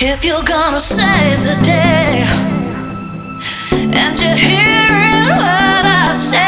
If you're gonna save the day, and you're hearing what I say,